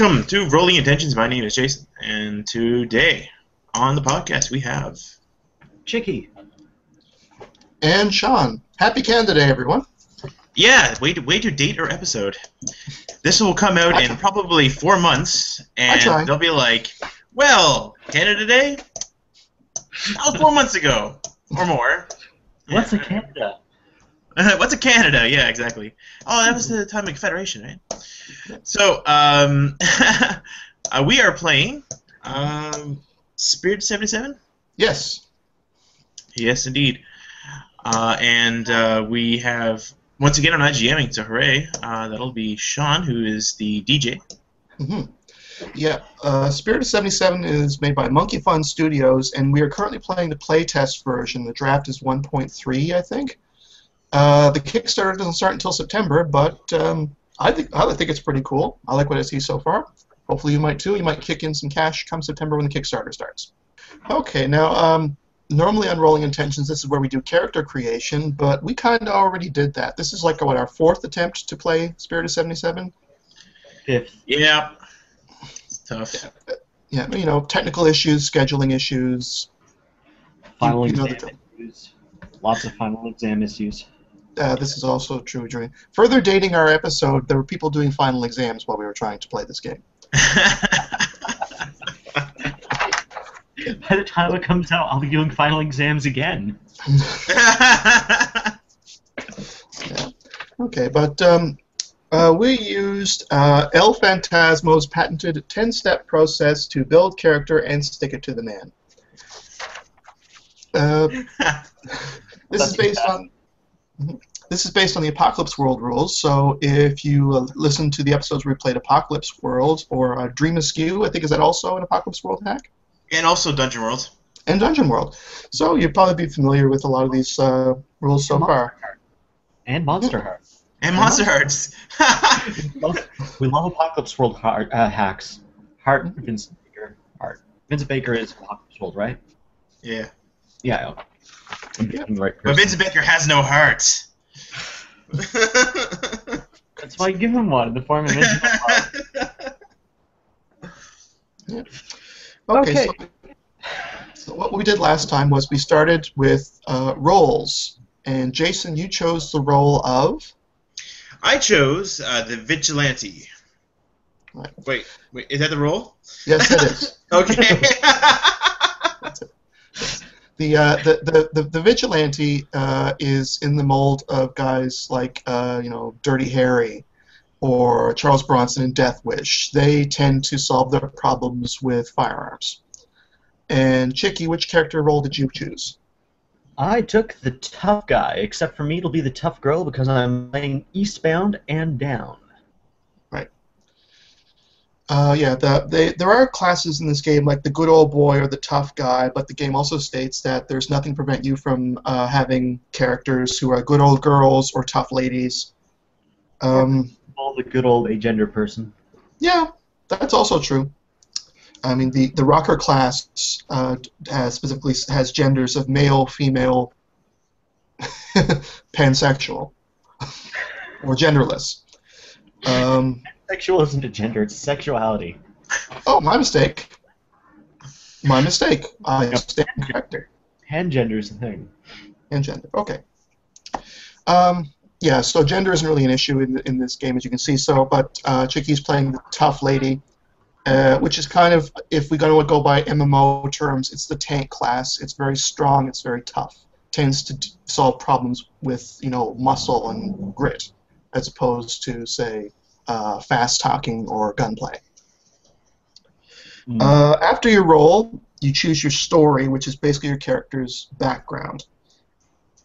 Welcome to Rolling Intentions. My name is Jason, and today on the podcast we have Chicky. And Sean. Happy Canada Day, everyone. yeah, way to way to date our episode. This will come out in probably four months, and they'll be like, "Well, Canada Day, that was four months ago or more." What's a Canada? What's a Canada? Yeah, exactly. Oh, that was the time of Confederation, right? So, um, uh, we are playing um, Spirit 77? Yes. Yes, indeed. Uh, and uh, we have, once again, I'm not GMing, so hooray. Uh, that'll be Sean, who is the DJ. hmm Yeah. Uh, Spirit of 77 is made by Monkey Fun Studios, and we are currently playing the playtest version. The draft is 1.3, I think. Uh, the Kickstarter doesn't start until September, but um, I think I think it's pretty cool. I like what I see so far. Hopefully, you might too. You might kick in some cash come September when the Kickstarter starts. Okay, now um, normally on Rolling Intentions, this is where we do character creation, but we kind of already did that. This is like what our fourth attempt to play Spirit of 77. Fifth. Yeah. It's tough. Yeah, you know, technical issues, scheduling issues. Final you know exam issues. Lots of final exam issues. Uh, this is also true during further dating our episode. There were people doing final exams while we were trying to play this game. By the time it comes out, I'll be doing final exams again. Yeah. Okay, but um, uh, we used uh, El Phantasmo's patented 10-step process to build character and stick it to the man. Uh, this is based on. This is based on the Apocalypse World rules. So if you uh, listen to the episodes where we played Apocalypse World or uh, Dream Askew, I think is that also an Apocalypse World hack? and also Dungeon World. and Dungeon World. So you'd probably be familiar with a lot of these uh, rules so far. And Monster Heart. And Monster Hearts. We love, we love Apocalypse World heart, uh, hacks. Heart, Vincent Baker. Heart. Vincent Baker is Apocalypse World, right? yeah. Yeah. I'm Yeah. the right But person. Vincent Baker has no heart. That's why I give him one in the form of Vincent Okay. Okay. So, so what we did last time was we started with uh, roles, and Jason, you chose the role of. I chose uh, the Vigilante. Right. Wait, wait, is that the role? Yes, it is. Okay. The, uh, the, the, the, the vigilante uh, is in the mold of guys like uh, you know Dirty Harry or Charles Bronson in Death Wish. They tend to solve their problems with firearms. And Chicky, which character role did you choose? I took the tough guy, except for me, it'll be the tough girl because I'm playing Eastbound and Down. Uh, yeah, the, they, there are classes in this game like the good old boy or the tough guy, but the game also states that there's nothing to prevent you from uh, having characters who are good old girls or tough ladies. Um, All the good old agender person. yeah, that's also true. I mean, the, the rocker class uh, has specifically has genders of male, female, pansexual, or genderless. Um, Sexual isn't a gender, it's sexuality. oh, my mistake. My mistake. I stand corrected. Hand gender is a thing. and gender. Okay. Um, yeah, so gender isn't really an issue in, in this game, as you can see. So, but uh, Chicky's playing the tough lady, uh, which is kind of, if we're going to go by MMO terms, it's the tank class. It's very strong. It's very tough. Tends to d- solve problems with you know muscle and grit, as opposed to say uh, fast talking or gunplay. Mm. Uh, after your role, you choose your story, which is basically your character's background.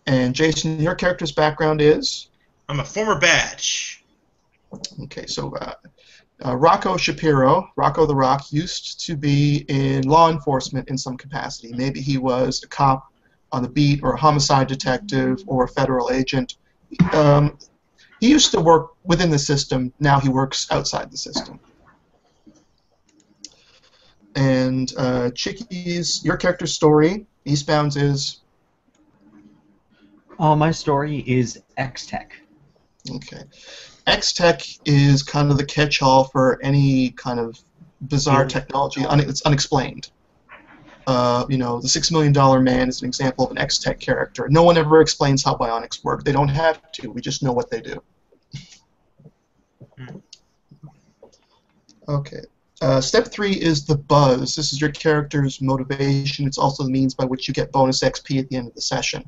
And Jason, your character's background is I'm a former badge. okay. So uh, uh, Rocco Shapiro, Rocco the Rock, used to be in law enforcement in some capacity. Maybe he was a cop on the beat, or a homicide detective, or a federal agent. Um, he used to work within the system. Now he works outside the system. And uh, Chicky's, your character's story, Eastbound's is Oh, my story is X Tech. Okay. X Tech is kind of the catch-all for any kind of bizarre technology. Un- it's unexplained. Uh, you know, the Six Million Dollar Man is an example of an X Tech character. No one ever explains how bionics work. They don't have to. We just know what they do. Okay. Uh, step three is the buzz. This is your character's motivation. It's also the means by which you get bonus XP at the end of the session.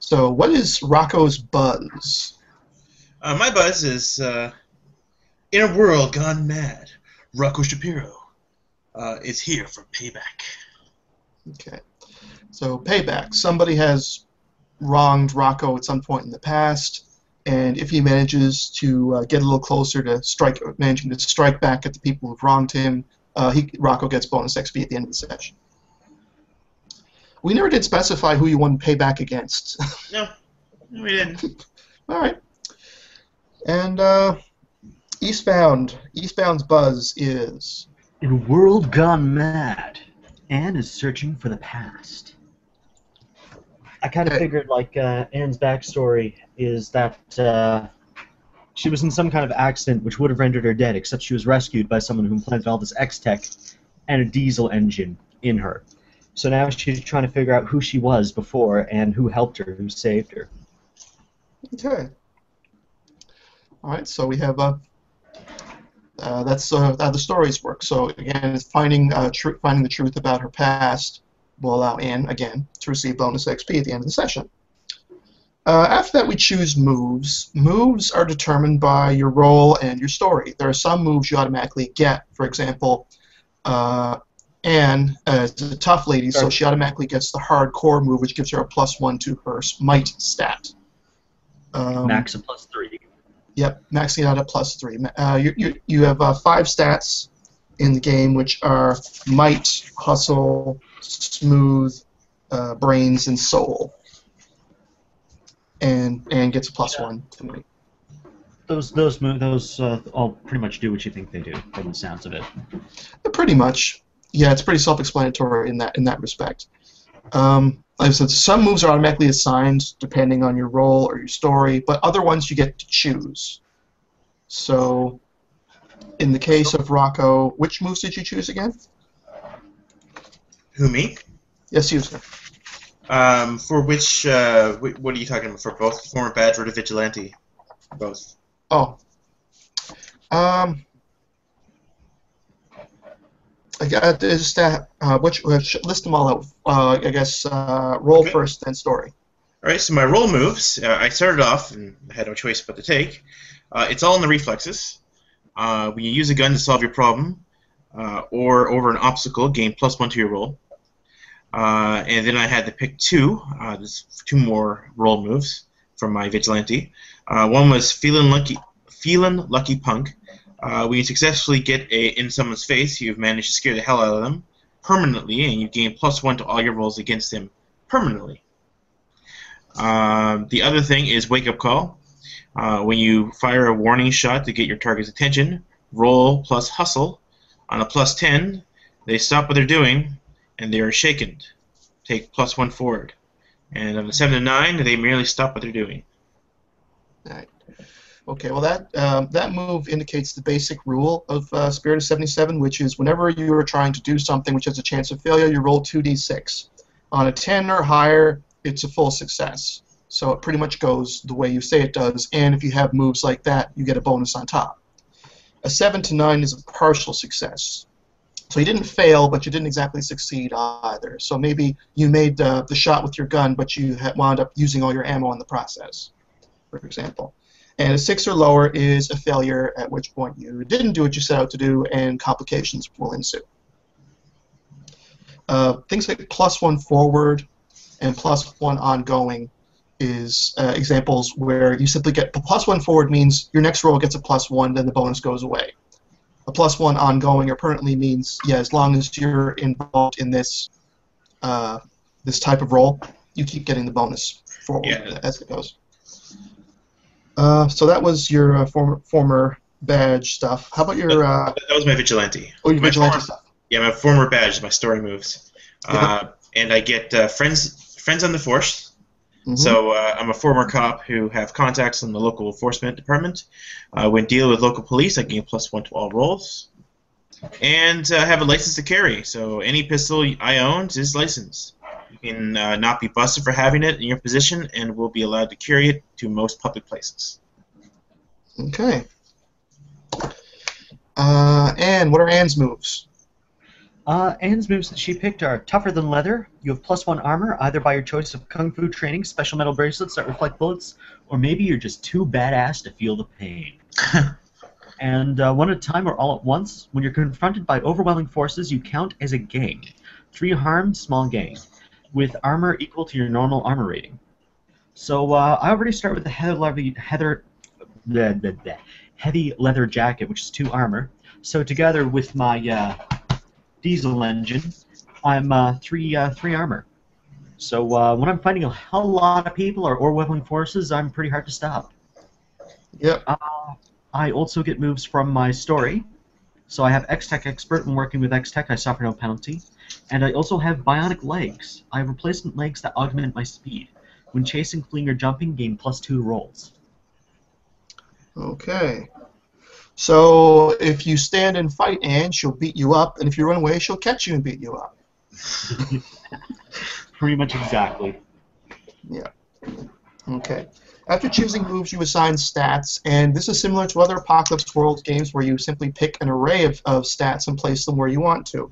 So, what is Rocco's buzz? Uh, my buzz is uh, in a world gone mad. Rocco Shapiro uh, is here for payback. Okay. So payback. Somebody has wronged Rocco at some point in the past, and if he manages to uh, get a little closer to strike, managing to strike back at the people who've wronged him, uh, he Rocco gets bonus XP at the end of the session. We never did specify who you want to pay back against. No, no, we didn't. All right. And uh, Eastbound. Eastbound's buzz is In a world gone mad, Anne is searching for the past. I kind of Okay. figured, like, uh, Anne's backstory is that uh, she was in some kind of accident which would have rendered her dead, except she was rescued by someone who implanted all this X Tech and a diesel engine in her. So now she's trying to figure out who she was before and who helped her, who saved her. Okay. All right, so we have uh, uh, that's uh, how the stories work. So again, finding uh, tr- finding the truth about her past will allow Anne again to receive bonus XP at the end of the session. Uh, after that, we choose moves. Moves are determined by your role and your story. There are some moves you automatically get. For example, uh, Anne uh, is a tough lady, so she automatically gets the hardcore move, which gives her a plus one to her might stat. Um, Max a plus three. Yep, maxing out at plus three. Uh, you, you, you have uh, five stats in the game, which are might, hustle, smooth, uh, brains, and soul. And and gets a plus Yeah. one to me. Those those mo- those uh, all pretty much do what you think they do, from the sounds of it. Uh, Pretty much, yeah, it's pretty self-explanatory in that in that respect. Um, like I said, some moves are automatically assigned depending on your role or your story, but other ones you get to choose. So, in the case of Rocco, which moves did you choose again? Who me? Yes, you. sir. Um, for which? Uh, what are you talking about? For both former badge or the vigilante? Both. Oh. Um. I got just uh, uh, which uh, list them all out. Uh, I guess uh, roll Okay. first, then story. All right. So my role moves. Uh, I started off and I had no choice but to take. Uh, it's all in the reflexes. Uh, when you use a gun to solve your problem, uh, or over an obstacle, gain plus one to your roll. Uh, and then I had to pick two. Uh, two more role moves from my vigilante. Uh, one was feeling lucky, feeling lucky punk. Uh, when you successfully get a in someone's face, you've managed to scare the hell out of them permanently, and you gain plus one to all your rolls against them permanently. Um, the other thing is wake up call. Uh, when you fire a warning shot to get your target's attention, roll plus hustle. On a plus 10, they stop what they're doing and they are shaken. Take plus one forward. And on a 7 to 9, they merely stop what they're doing. All right. Okay, well that um, that move indicates the basic rule of uh, Spirit of 77, which is whenever you are trying to do something which has a chance of failure, you roll 2d6. On a 10 or higher, it's a full success. So it pretty much goes the way you say it does, and if you have moves like that, you get a bonus on top. A 7 to 9 is a partial success. So you didn't fail, but you didn't exactly succeed either. So maybe you made uh, the shot with your gun, but you wound up using all your ammo in the process, for example. And a six or lower is a failure, at which point you didn't do what you set out to do, and complications will ensue. Uh, things like plus one forward and plus one ongoing is uh, examples where you simply get plus one forward means your next roll gets a plus one, then the bonus goes away. A plus one ongoing or permanently means yeah, as long as you're involved in this uh, this type of role, you keep getting the bonus forward Yeah. as it goes. Uh, so that was your uh, former former badge stuff. How about your uh, That was my vigilante. oh, your My vigilante former- stuff? Yeah, my former badge, my story moves. Uh, and I get uh, friends friends on the force. Mhm. So uh, I'm a former cop who have contacts in the local enforcement department. Uh, when dealing with local police, I gain plus one to all rolls, and uh, have a license to carry. So any pistol I own is licensed. You can uh, not be busted for having it in your position, and will be allowed to carry it to most public places. Okay. Uh, Anne, what are Anne's moves? Uh, Anne's moves that she picked are tougher than leather. You have plus one armor, either by your choice of kung fu training, special metal bracelets that reflect bullets, or maybe you're just too badass to feel the pain. and uh, one at a time or all at once, when you're confronted by overwhelming forces, you count as a gang. Three harmed, small gang, with armor equal to your normal armor rating. So uh, I already start with the heather, leather, heather, bleh, bleh, bleh, heavy leather jacket, which is two armor. So together with my uh, diesel engine, I'm uh, three uh, three armor. So uh, when I'm fighting a hell lot of people or overwhelming forces, I'm pretty hard to stop. Yep. Uh, I also get moves from my story. So I have X-Tech Expert, and working with X-Tech, I suffer no penalty. And I also have Bionic Legs. I have replacement legs that augment my speed. When chasing, fleeing, or jumping, gain plus two rolls. Okay. So if you stand and fight Anne, she'll beat you up, and if you run away, she'll catch you and beat you up. Pretty much exactly. Yeah. Okay. After choosing moves, you assign stats, and this is similar to other Apocalypse World games where you simply pick an array of, of stats and place them where you want to.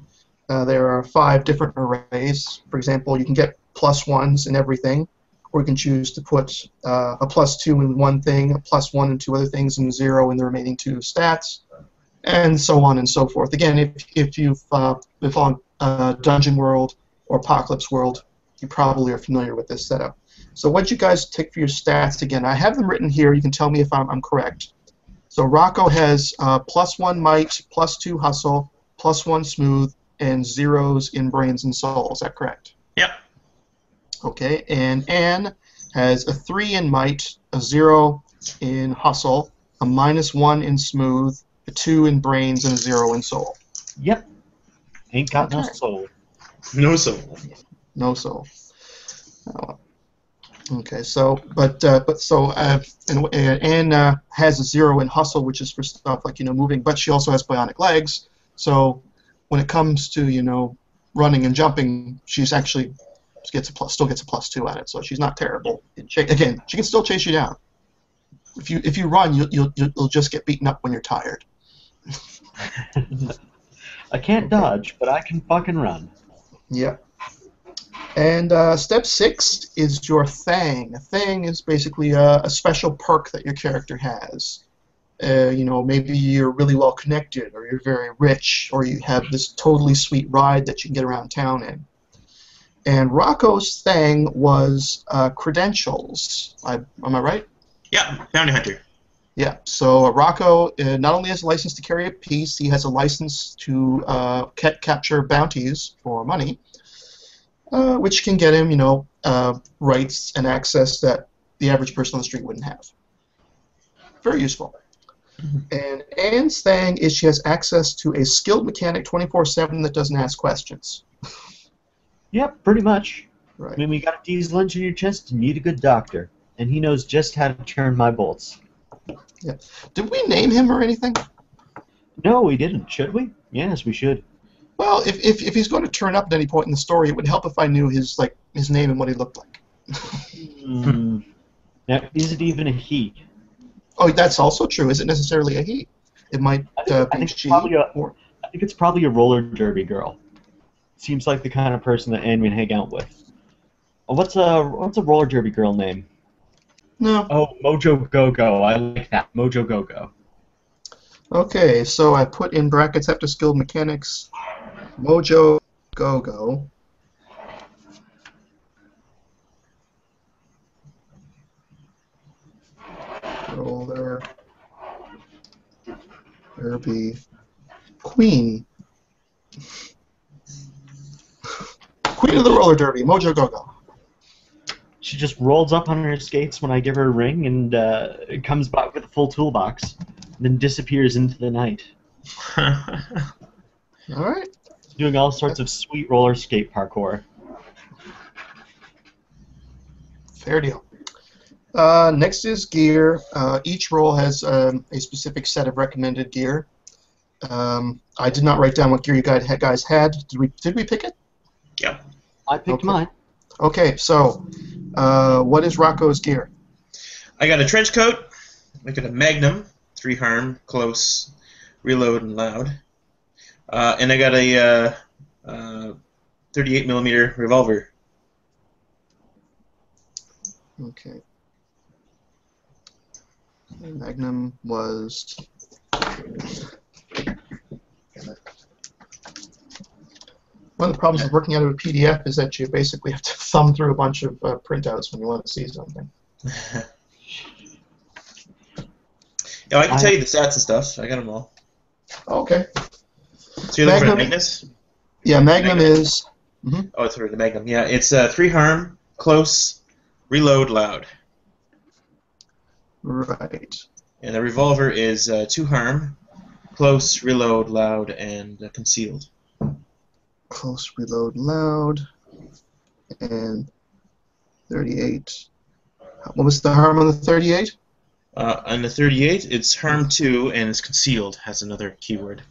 Uh, there are five different arrays. For example, you can get plus ones in everything, or you can choose to put uh, a plus two in one thing, a plus one in two other things, and zero in the remaining two stats, and so on and so forth. Again, if, if you've uh, on uh, Dungeon World or Apocalypse World, you probably are familiar with this setup. So what you guys take for your stats again? I have them written here. You can tell me if I'm, I'm correct. So Rocco has uh, plus one might, plus two hustle, plus one smooth, and zeros in brains and soul. Is that correct? Yep. Okay. And Anne has a three in might, a zero in hustle, a minus one in smooth, a two in brains, and a zero in soul. Yep. Ain't got no soul. No soul. No soul. Oh. Okay, so but uh, but so uh, and, and Anne uh, has a zero in hustle, which is for stuff like you know moving, but she also has bionic legs. So when it comes to you know running and jumping, she's actually gets a plus, still gets a plus two at it. So she's not terrible. Again, she can still chase you down. If you if you run, you'll you'll you'll just get beaten up when you're tired. I can't dodge, but I can fucking run. Yeah. And uh, step six is your thing. A thing is basically a, a special perk that your character has. Uh, you know, maybe you're really well connected, or you're very rich, or you have this totally sweet ride that you can get around town in. And Rocco's thing was uh, credentials. I, am I right? Yeah, bounty hunter. Yeah. So uh, Rocco uh, not only has a license to carry a piece, he has a license to uh, ca- capture bounties for money, uh, which can get him, you know, uh, rights and access that the average person on the street wouldn't have. Very useful. And Anne's thing is she has access to a skilled mechanic 24/7 that doesn't ask questions. Yep, pretty much. I mean, we got a diesel engine in your chest, you need a good doctor. And he knows just how to turn my bolts. Yeah. Did we name him or anything? No, we didn't. Should we? Yes, we should. Well, if, if, if he's going to turn up at any point in the story, it would help if I knew his like his name and what he looked like. Hmm. Now, is it even a he? Oh, that's also true. Is it necessarily a he. It might I think- uh, I be think it's she. probably a- or, I think it's probably a roller derby girl. Seems like the kind of person that Anne would hang out with. Oh, What's a what's a roller derby girl name? no. Oh, Mojo Go Go. I like that. Mojo Go Go. Okay, so I put in brackets after skilled mechanics, Mojo Go Go. Roller Derby Queen. Queen of the roller derby, Mojo Go Go. She just rolls up on her skates when I give her a ring and uh, comes back with a full toolbox, then disappears into the night, All right. doing all sorts of sweet roller skate parkour. Fair deal. Uh, next is gear. Uh, each role has um, a specific set of recommended gear. Um, I did not write down what gear you guys had. Did we? Did we pick it? I picked Okay. mine. Okay. So, uh, what is Rocco's gear? I got a trench coat. I got a Magnum, three harm, close, reload, and loud. Uh, and I got a uh, uh, 38 millimeter revolver. Okay. Magnum was. One of the problems with working out of a PDF is that you basically have to thumb through a bunch of uh, printouts when you want to see something. Yeah, I can I- tell you the stats and stuff. I got them all. Okay. So you're looking for Magnus? Yeah, Magnum Magnum. is. Oh, it's for the Magnum. Yeah, it's uh, three harm, close, reload, loud. Right. And the revolver is uh, two harm, close, reload, loud, and uh, concealed. Close reload loud. And 38. What was the harm on the 38? Uh, on the 38, it's harm two and it's concealed. Has another keyword.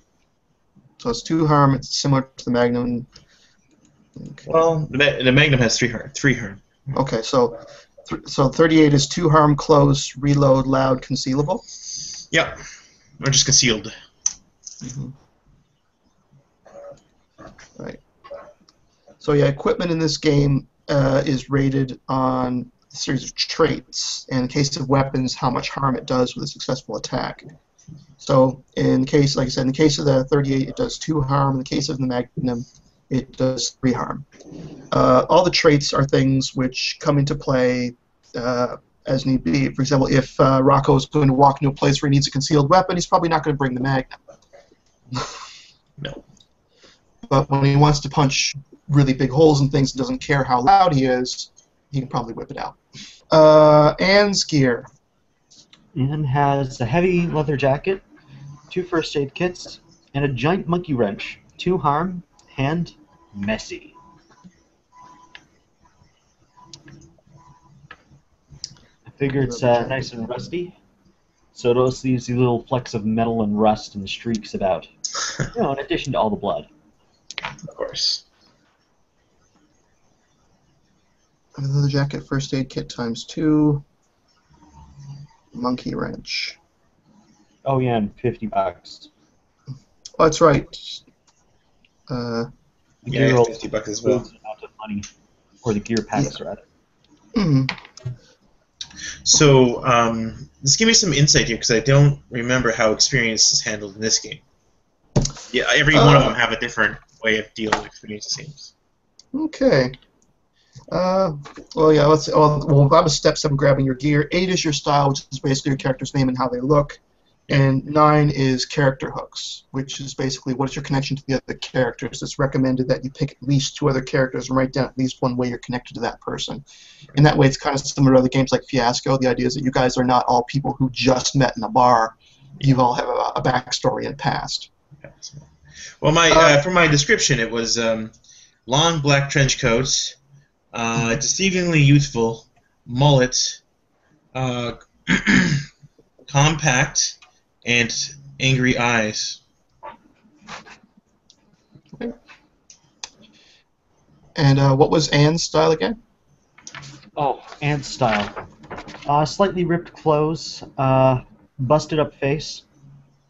So it's two harm. It's similar to the Magnum. Okay. Well, the, Ma- the Magnum has three harm. Three harm. Okay, so th- so 38 is two harm, close, reload, loud, concealable. Yep. Or just concealed. Right. So yeah, equipment in this game uh, is rated on a series of traits. And in the case of weapons, how much harm it does with a successful attack. So in the case, like I said, in the case of the 38, it does two harm. In the case of the Magnum, it does three harm. Uh, all the traits are things which come into play uh, as need be. For example, if uh, Rocco is going to walk into a place where he needs a concealed weapon, he's probably not going to bring the Magnum. No. But when he wants to punch really big holes in things and doesn't care how loud he is, he can probably whip it out. Uh, Anne's gear. And has a heavy leather jacket, two first aid kits, and a giant monkey wrench. Two harm, hand, messy. I figure it's uh, nice and rusty, so it also leaves these little flecks of metal and rust and streaks about. You know, in addition to all the blood. Of course. Leather jacket, first aid kit times two. Monkey wrench. Oh yeah, and fifty bucks. Oh, that's right. Uh, The Yeah, gear 50 bucks as well. includes amount of money, or the gear packs rather. mhm. So, um, just give me some insight here because I don't remember how experience is handled in this game. Yeah, every one of Uh, them have a different way of dealing with experience. It seems. Okay. Uh, well, yeah. Let's. Well, well, that was step seven, grabbing your gear. Eight is your style, which is basically your character's name and how they look. And nine is character hooks, which is basically what is your connection to the other characters. It's recommended that you pick at least two other characters and write down at least one way you're connected to that person. And that way, it's kind of similar to other games like Fiasco. The idea is that you guys are not all people who just met in a bar. You all have a, a backstory and past. Well, my Uh, uh, for my description, it was um, long black trench coats, uh, deceivingly youthful, mullet, uh, compact, and angry eyes. And uh, what was Anne's style again? Oh, Anne's style. Uh, slightly ripped clothes, uh, busted up face,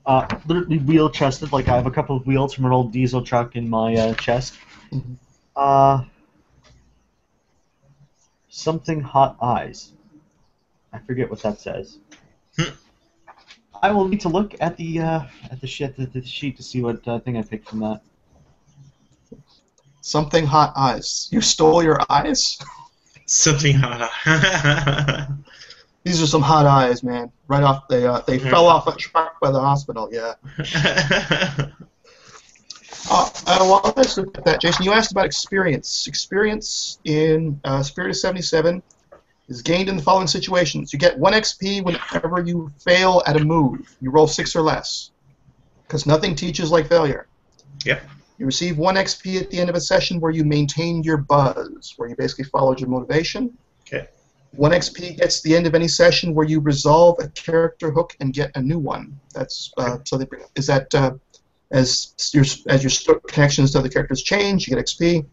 uh, literally wheel chested, like I have a couple of wheels from an old diesel truck in my uh, chest. Mhm. Uh, something hot eyes. I forget what that says. Hmm. I will need to look at the uh, at the shit the, the sheet to see what uh, thing I picked from that. Something hot eyes. You stole your eyes? Something hot. These are some hot eyes, man. Right off, they uh, they fell off a truck by the hospital. Yeah. Uh, uh, well, let's look at that, Jason. You asked about experience. Experience in uh, Spirit of '77 is gained in the following situations: you get one XP whenever you fail at a move. You roll six or less, because nothing teaches like failure. Yep. You receive one XP at the end of a session where you maintained your buzz, where you basically followed your motivation. Okay. One XP gets the end of any session where you resolve a character hook and get a new one. That's uh, so they bring. Is that uh, as your as your connections to other characters change, you get XP,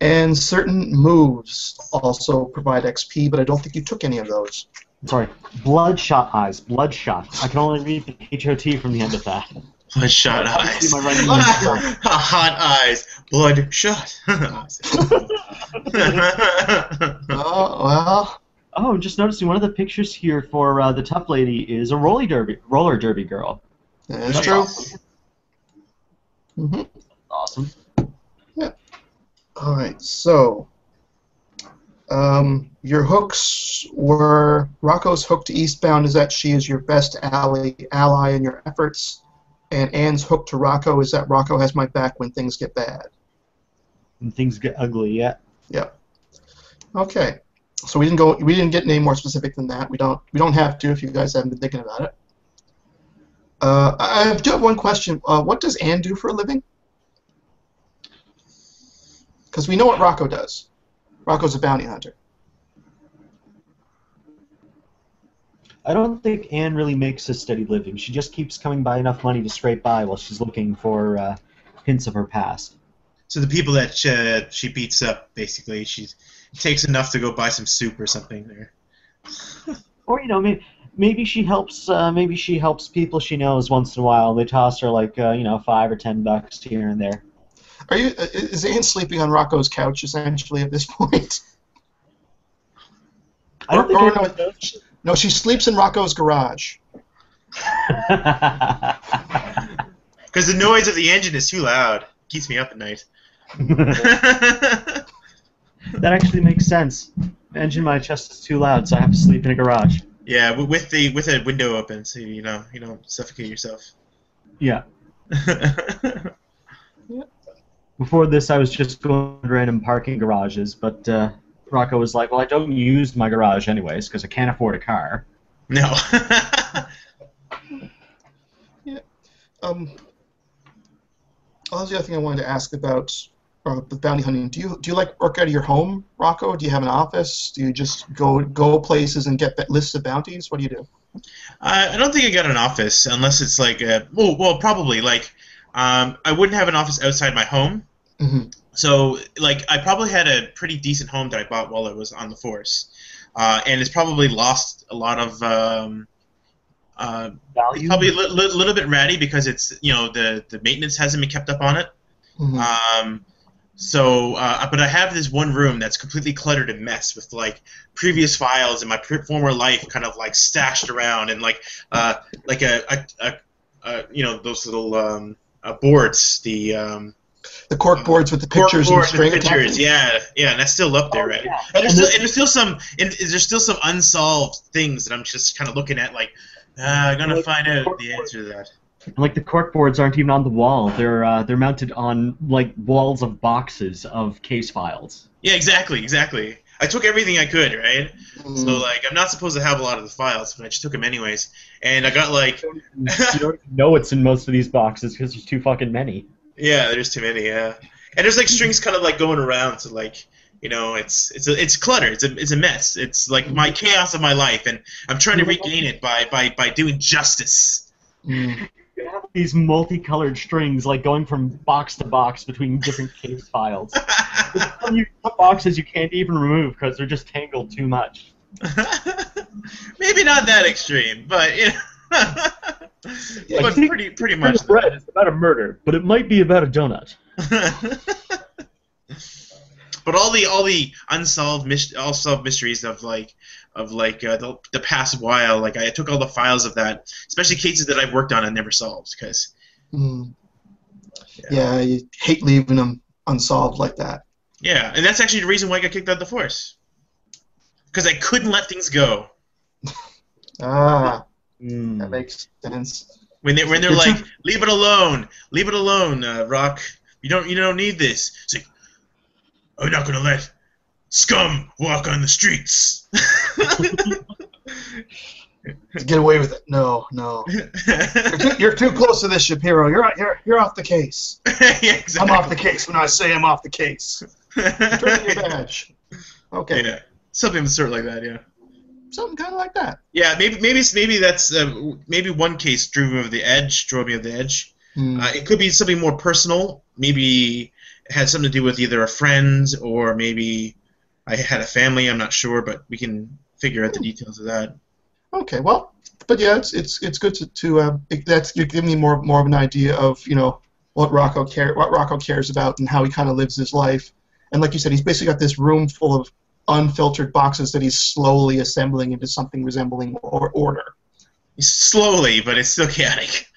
and certain moves also provide XP. But I don't think you took any of those. Sorry, bloodshot eyes. Bloodshot. I can only read the HOT from the end of that. Bloodshot eyes. my right. Hot eyes. Bloodshot. Oh well. Oh, I'm just noticing one of the pictures here for uh, the tough lady is a roller derby, roller derby girl. That's That's true. awesome. hmm Awesome. All right, so um, your hooks were Rocco's hook to Eastbound is that she is your best ally ally in your efforts, and Anne's hook to Rocco is that Rocco has my back when things get bad. And things get ugly. Yeah. Yep. Okay, so we didn't go. We didn't get any more specific than that. We don't. We don't have to if you guys haven't been thinking about it. Uh, I I do have one question. Uh, what does Anne do for a living? Because we know what Rocco does. Rocco's a bounty hunter. I don't think Anne really makes a steady living. She just keeps coming by enough money to scrape by while she's looking for uh, hints of her past. so the people that uh, she beats up, basically, she takes enough to go buy some soup or something. There. Or you know, maybe, maybe she helps. Uh, maybe she helps people she knows once in a while. They toss her like uh, you know five or ten bucks here and there. Are you? uh, Is Anne sleeping on Rocco's couch essentially at this point? I don't Or- think or anyone no, no, she sleeps in Rocco's garage. Because the noise of the engine is too loud. Keeps me up at night. that actually makes sense. Engine in my chest is too loud, so I have to sleep in a garage. yeah, with the with a window open, so you know you don't suffocate yourself. Yeah. Before this, I was just going to random parking garages, but uh, Rocco was like, "Well, I don't use my garage anyways because I can't afford a car." no. yeah. Um, oh, that's the other thing I wanted to ask about uh, the bounty hunting. Do you do you like work out of your home, Rocco? Do you have an office? Do you just go go places and get that lists of bounties? What do you do? I, I don't think I got an office unless it's like a well, well probably like um, I wouldn't have an office outside my home. hmm So like I probably had a pretty decent home that I bought while I was on the force, uh, and it's probably lost a lot of. Um, uh, Value. probably a li- li- little bit ratty because it's you know the the maintenance hasn't been kept up on it. hmm Um, so, uh, but I have this one room that's completely cluttered and mess with like previous files and my pre- former life kind of like stashed around and like uh, like a, a, a, a you know those little um, uh, boards the um, The cork boards with the pictures and boards string with pictures yeah yeah and that's still up there Oh, right yeah. and there's, And still, this- and there's still some and there's still some unsolved things that I'm just kind of looking at like uh, I'm gonna Like find out cork the answer to that. And, like the cork boards aren't even on the wall; they're uh, they're mounted on like walls of boxes of case files. Yeah, exactly, exactly. I took everything I could, right? Mhm. So like, I'm not supposed to have a lot of the files, but I just took them anyways. And I got like, you don't know what's in most of these boxes because there's too fucking many. yeah, there's too many, yeah. And there's like strings kind of like going around, so like, you know, it's it's a, it's clutter. It's a it's a mess. It's like my chaos of my life, and I'm trying to regain it by by by doing justice. Mm. You have these multicolored strings like going from box to box between different case files. There's you, some boxes you can't even remove because they're just tangled too much. Maybe not that extreme, but you know, Yeah, but you- pretty pretty much. Bread is about a murder, but it might be about a donut. but all the all the unsolved mis- unsolved mysteries of like of like uh, the, the past while, like I took all the files of that, especially cases that I've worked on and never solved, because Mm. Yeah, you hate leaving them unsolved like that. yeah, and that's actually the reason why I got kicked out of the force, because I couldn't let things go Ah, Mm. that makes sense. when they when they're You're too- like, leave it alone, leave it alone, uh, Rock, you don't you don't need this. It's like, I'm not gonna let scum walk on the streets. To get away with it. No, no. You're too, you're too close to this, Shapiro. You're you're you're off the case. yeah, exactly. I'm off the case when I say I'm off the case. Turn in your badge. Okay. Yeah, something of sort like that. Yeah. something kind of like that. Yeah, maybe maybe maybe that's uh, maybe one case drew me over the edge, drove me over the edge. Hmm. Uh, it could be something more personal. Maybe it had something to do with either a friend or maybe I had a family. I'm not sure, but we can figure out the details of that. Okay, well, but yeah, it's it's it's good to, to uh, it, that's you're giving me more more of an idea of you know what Rocco care what Rocco cares about and how he kind of lives his life. And like you said, he's basically got this room full of unfiltered boxes that he's slowly assembling into something resembling or order. Slowly, but it's still chaotic.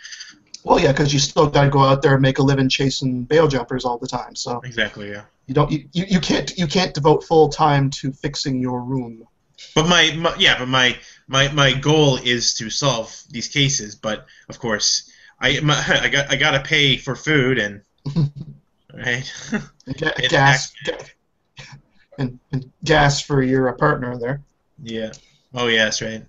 Well, yeah, because you still got to go out there and make a living chasing bail jumpers all the time. So Exactly, yeah. you don't you, you, you can't you can't devote full time to fixing your room. But my, my yeah, but my, my my goal is to solve these cases. But of course, I my, I got I gotta pay for food and right. Ga- gas ga- and, and gas for your partner there. yeah. Oh yeah, that's right.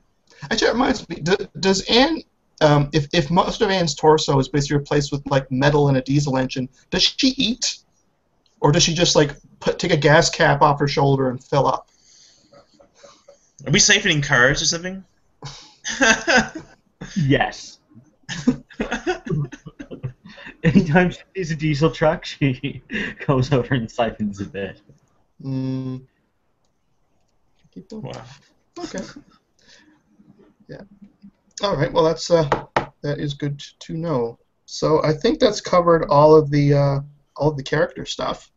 Actually, that reminds me. Does Anne, um, if if most of Anne's torso is basically replaced with like metal and a diesel engine, does she eat, or does she just like put take a gas cap off her shoulder and fill up? Are we siphoning cars or something? Yes. Anytime she sees a diesel truck, she goes over and siphons a bit. Mm. Keep going. wow. Okay. Yeah. All right. Well, that's uh, that is good to know. So I think that's covered all of the uh, all of the character stuff.